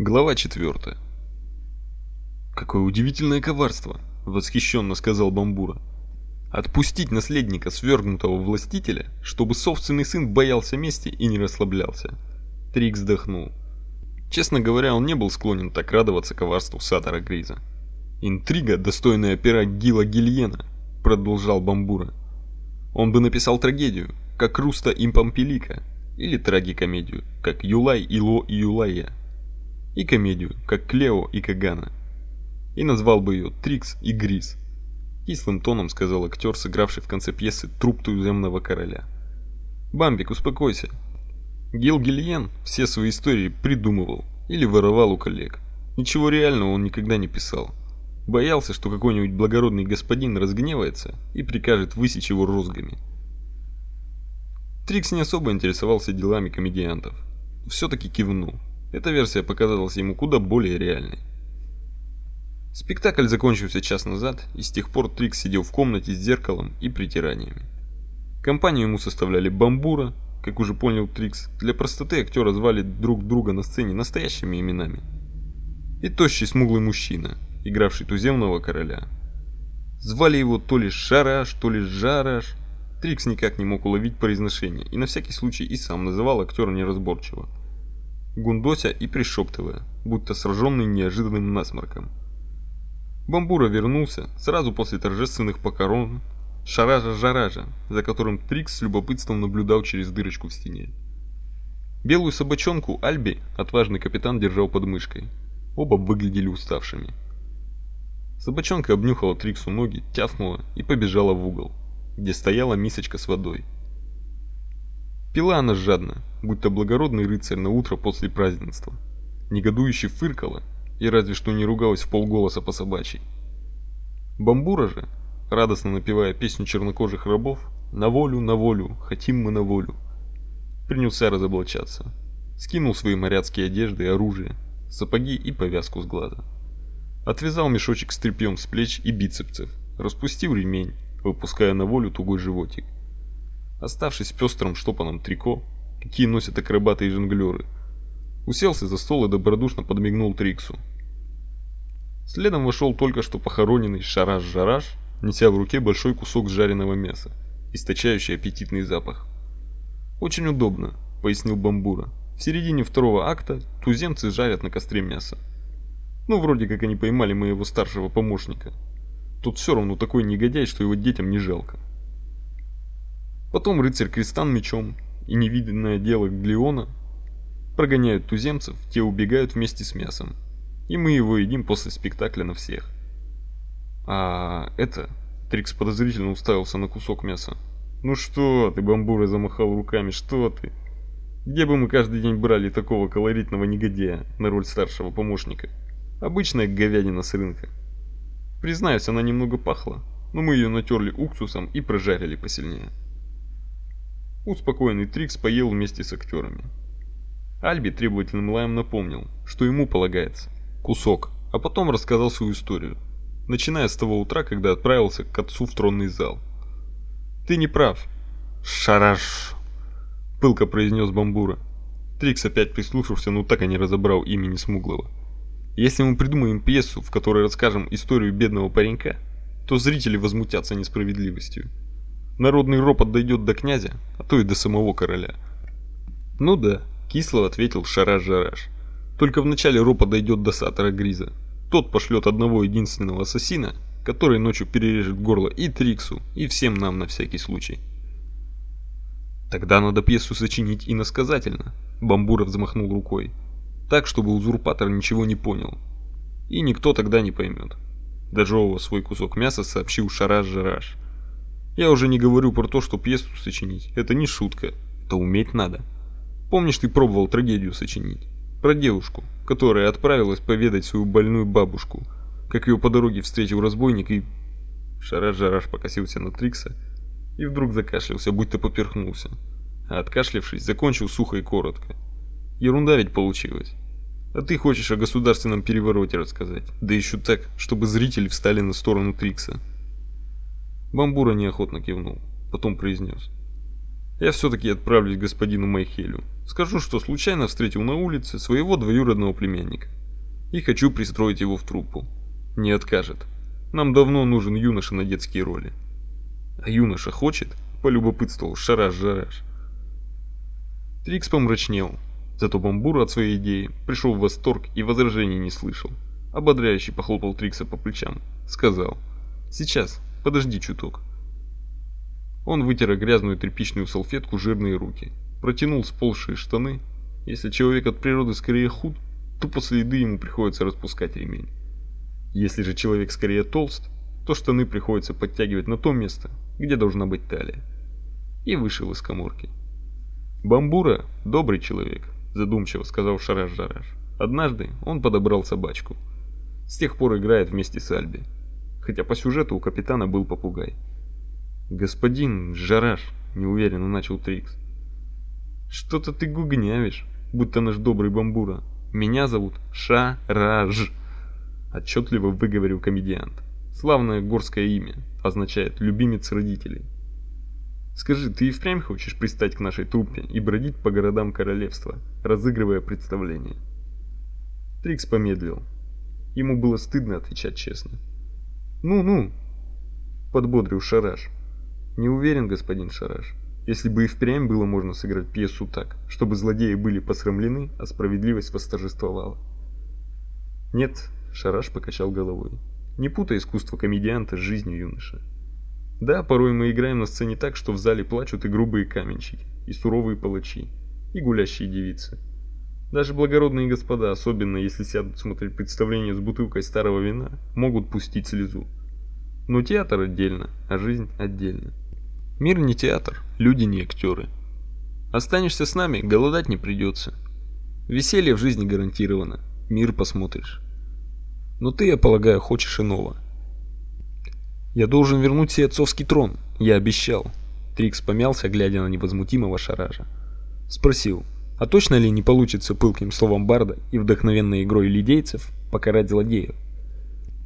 Глава 4. Какое удивительное коварство, восхищенно сказал Бамбура. Отпустить наследника свергнутого властителя, чтобы собственный сын боялся мести и не расслаблялся. Трикс вздохнул. Честно говоря, он не был склонен так радоваться коварству Сатора Гриза. Интрига, достойная пера Гила Гильена, продолжал Бамбура. Он бы написал трагедию, как Руста и Помпелика, или трагикомедию, как Юлай и Ло и Юлая и комедию, как Клео и Кагана. И назвал бы ее Трикс и Грис. Кислым тоном сказал актер, сыгравший в конце пьесы труп туземного короля. Бамбик, успокойся. Гил Гильен все свои истории придумывал или воровал у коллег. Ничего реального он никогда не писал. Боялся, что какой-нибудь благородный господин разгневается и прикажет высечь его розгами. Трикс не особо интересовался делами комедиантов. все таки кивнул. Эта версия показалась ему куда более реальной. Спектакль закончился час назад, и с тех пор Трикс сидел в комнате с зеркалом и притираниями. Компанию ему составляли Бамбура, как уже понял Трикс, для простоты актера звали друг друга на сцене настоящими именами. И тощий смуглый мужчина, игравший туземного короля. Звали его то ли Шараш, то ли Жараш. Трикс никак не мог уловить произношение, и на всякий случай и сам называл актера неразборчиво гундося и пришептывая, будто сраженный неожиданным насморком. Бамбура вернулся сразу после торжественных покорон Шаража-Жаража, за которым Трикс с любопытством наблюдал через дырочку в стене. Белую собачонку Альби отважный капитан держал под мышкой. Оба выглядели уставшими. Собачонка обнюхала Триксу ноги, тяфнула и побежала в угол, где стояла мисочка с водой. Пила она жадно, будто благородный рыцарь на утро после празднества. Негодующе фыркала и разве что не ругалась в полголоса по собачьей. Бамбура же, радостно напевая песню чернокожих рабов, на волю, на волю, хотим мы на волю, принялся разоблачаться. Скинул свои моряцкие одежды и оружие, сапоги и повязку с глаза. Отвязал мешочек с тряпьем с плеч и бицепсов, распустил ремень, выпуская на волю тугой животик. Оставшись в пестром штопанном трико, какие носят акробаты и жонглёры, уселся за стол и добродушно подмигнул Триксу. Следом вошел только что похороненный Шараш-Жараш, неся в руке большой кусок жареного мяса, источающий аппетитный запах. «Очень удобно», — пояснил Бамбура. «В середине второго акта туземцы жарят на костре мясо. Ну, вроде как они поймали моего старшего помощника. Тут все равно такой негодяй, что его детям не жалко». Потом рыцарь Кристан мечом и невиданное дело Глеона прогоняют туземцев, те убегают вместе с мясом. И мы его едим после спектакля на всех. А это Трикс подозрительно уставился на кусок мяса. Ну что ты, бамбура замахал руками, что ты? Где бы мы каждый день брали такого колоритного негодяя на роль старшего помощника? Обычная говядина с рынка. Признаюсь, она немного пахла, но мы ее натерли уксусом и прожарили посильнее. Успокоенный Трикс поел вместе с актерами. Альби требовательным лаем напомнил, что ему полагается кусок, а потом рассказал свою историю, начиная с того утра, когда отправился к отцу в тронный зал. Ты не прав. Шараш, пылко произнес Бамбура. Трикс опять прислушался, но так и не разобрал имени Смуглого. Если мы придумаем пьесу, в которой расскажем историю бедного паренька, то зрители возмутятся несправедливостью. Народный ропот дойдет до князя, а то и до самого короля. Ну да, кисло ответил Шараш-Жараш. Только вначале ропот дойдет до Сатора Гриза. Тот пошлет одного единственного ассасина, который ночью перережет горло и Триксу, и всем нам на всякий случай. Тогда надо пьесу сочинить иносказательно, Бамбуров взмахнул рукой, так, чтобы узурпатор ничего не понял. И никто тогда не поймет. Дожевывая свой кусок мяса, сообщил Шараш-Жараш. Я уже не говорю про то, что пьесу сочинить. Это не шутка. Это уметь надо. Помнишь, ты пробовал трагедию сочинить? Про девушку, которая отправилась поведать свою больную бабушку, как ее по дороге встретил разбойник и... Шараш-жараш покосился на Трикса и вдруг закашлялся, будто поперхнулся. А откашлявшись, закончил сухо и коротко. Ерунда ведь получилась. А ты хочешь о государственном перевороте рассказать, да еще так, чтобы зрители встали на сторону Трикса. Бамбура неохотно кивнул, потом произнес. Я все-таки отправлюсь к господину Майхелю. Скажу, что случайно встретил на улице своего двоюродного племянника. И хочу пристроить его в труппу. Не откажет. Нам давно нужен юноша на детские роли. А юноша хочет? Полюбопытствовал Шараш-Жараш. Трикс помрачнел. Зато Бамбур от своей идеи пришел в восторг и возражений не слышал. Ободряюще похлопал Трикса по плечам. Сказал. Сейчас, подожди чуток. Он вытер грязную тряпичную салфетку жирные руки, протянул сползшие штаны. Если человек от природы скорее худ, то после еды ему приходится распускать ремень. Если же человек скорее толст, то штаны приходится подтягивать на то место, где должна быть талия. И вышел из каморки. Бамбура – добрый человек, задумчиво сказал Шараш-Жараш. Однажды он подобрал собачку. С тех пор играет вместе с Альби. Хотя по сюжету у капитана был попугай. «Господин Жараш», — неуверенно начал Трикс. «Что-то ты гугнявишь, будто наш добрый бамбура. Меня зовут Шараж», — отчетливо выговорил комедиант. Славное горское имя, означает «любимец родителей». Скажи, ты и впрямь хочешь пристать к нашей труппе и бродить по городам королевства, разыгрывая представление? Трикс помедлил. Ему было стыдно отвечать честно. «Ну-ну», — подбодрил Шараш. Не уверен, господин Шараш. Если бы и впрямь было можно сыграть пьесу так, чтобы злодеи были посрамлены, а справедливость восторжествовала. Нет, Шараш покачал головой. Не путай искусство комедианта с жизнью юноши. Да, порой мы играем на сцене так, что в зале плачут и грубые каменщики, и суровые палачи, и гулящие девицы. Даже благородные господа, особенно если сядут смотреть представление с бутылкой старого вина, могут пустить слезу. Но театр отдельно, а жизнь отдельно. Мир не театр, люди не актеры. Останешься с нами, голодать не придется. Веселье в жизни гарантировано, мир посмотришь. Но ты, я полагаю, хочешь иного. Я должен вернуть себе отцовский трон, я обещал. Трикс помялся, глядя на невозмутимого Шаража. Спросил, а точно ли не получится пылким словом Барда и вдохновенной игрой лидейцев покарать злодеев?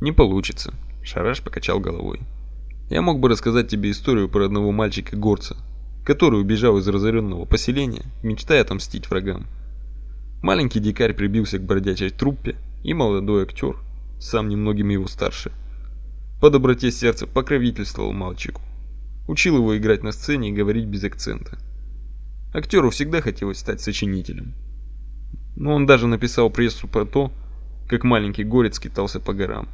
Не получится, Шараш покачал головой. Я мог бы рассказать тебе историю про одного мальчика-горца, который убежал из разоренного поселения, мечтая отомстить врагам. Маленький дикарь прибился к бродячей труппе, и молодой актер, сам немногим его старше, по доброте сердца покровительствовал мальчику. Учил его играть на сцене и говорить без акцента. Актеру всегда хотелось стать сочинителем. Но он даже написал прессу про то, как маленький горец скитался по горам.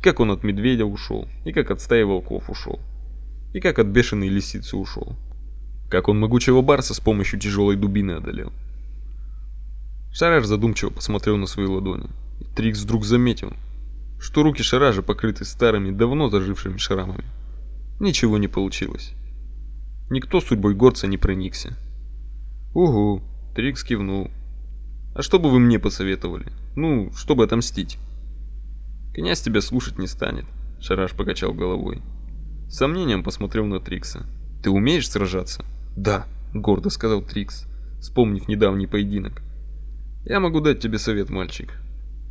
Как он от медведя ушел, и как от стаи волков ушел, и как от бешеной лисицы ушел. Как он могучего барса с помощью тяжелой дубины одолел. Шараж задумчиво посмотрел на свои ладони. И Трикс вдруг заметил, что руки Шаража покрыты старыми, давно зажившими шрамами. Ничего не получилось. Никто судьбой горца не проникся. «Угу», — Трикс кивнул. «А что бы вы мне посоветовали? Ну, чтобы отомстить?» Князь тебя слушать не станет, Шараш покачал головой. С сомнением посмотрел на Трикса. Ты умеешь сражаться? Да, гордо сказал Трикс, вспомнив недавний поединок. Я могу дать тебе совет, мальчик.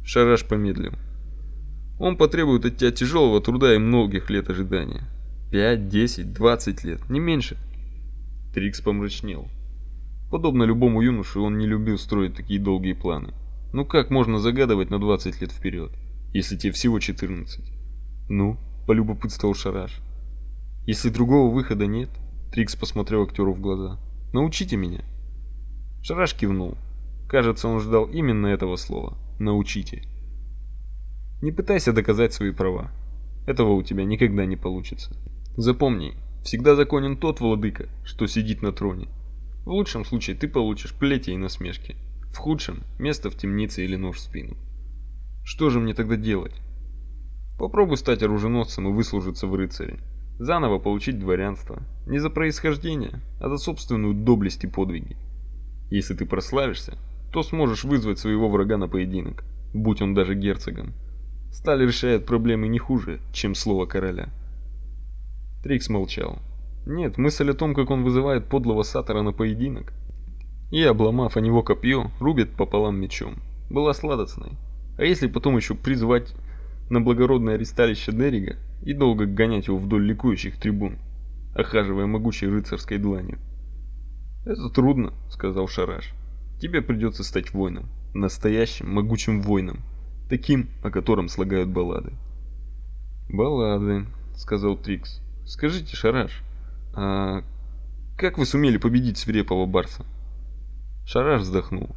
Шараш помедлил. Он потребует от тебя тяжелого труда и многих лет ожидания. Пять, десять, двадцать лет, не меньше. Трикс помрачнел. Подобно любому юноше, он не любил строить такие долгие планы. Ну как можно загадывать на 20 лет вперед? если тебе всего 14. Ну, полюбопытствовал Шараш. Если другого выхода нет, Трикс посмотрел актеру в глаза. Научите меня. Шараш кивнул. Кажется, он ждал именно этого слова. Научите. Не пытайся доказать свои права. Этого у тебя никогда не получится. Запомни, всегда законен тот владыка, что сидит на троне. В лучшем случае ты получишь плети и насмешки. В худшем – место в темнице или нож в спину. Что же мне тогда делать? Попробуй стать оруженосцем и выслужиться в рыцаре. Заново получить дворянство. Не за происхождение, а за собственную доблесть и подвиги. Если ты прославишься, то сможешь вызвать своего врага на поединок, будь он даже герцогом. Сталь решает проблемы не хуже, чем слово короля. Трикс молчал. Нет, мысль о том, как он вызывает подлого сатора на поединок, и, обломав о него копье, рубит пополам мечом, была сладостной. А если потом еще призвать на благородное аресталище Дерига и долго гонять его вдоль ликующих трибун, охаживая могучей рыцарской дланью? «Это трудно», — сказал Шараш. «Тебе придется стать воином, настоящим могучим воином, таким, о котором слагают баллады». «Баллады», — сказал Трикс. «Скажите, Шараш, а как вы сумели победить свирепого барса?» Шараш вздохнул.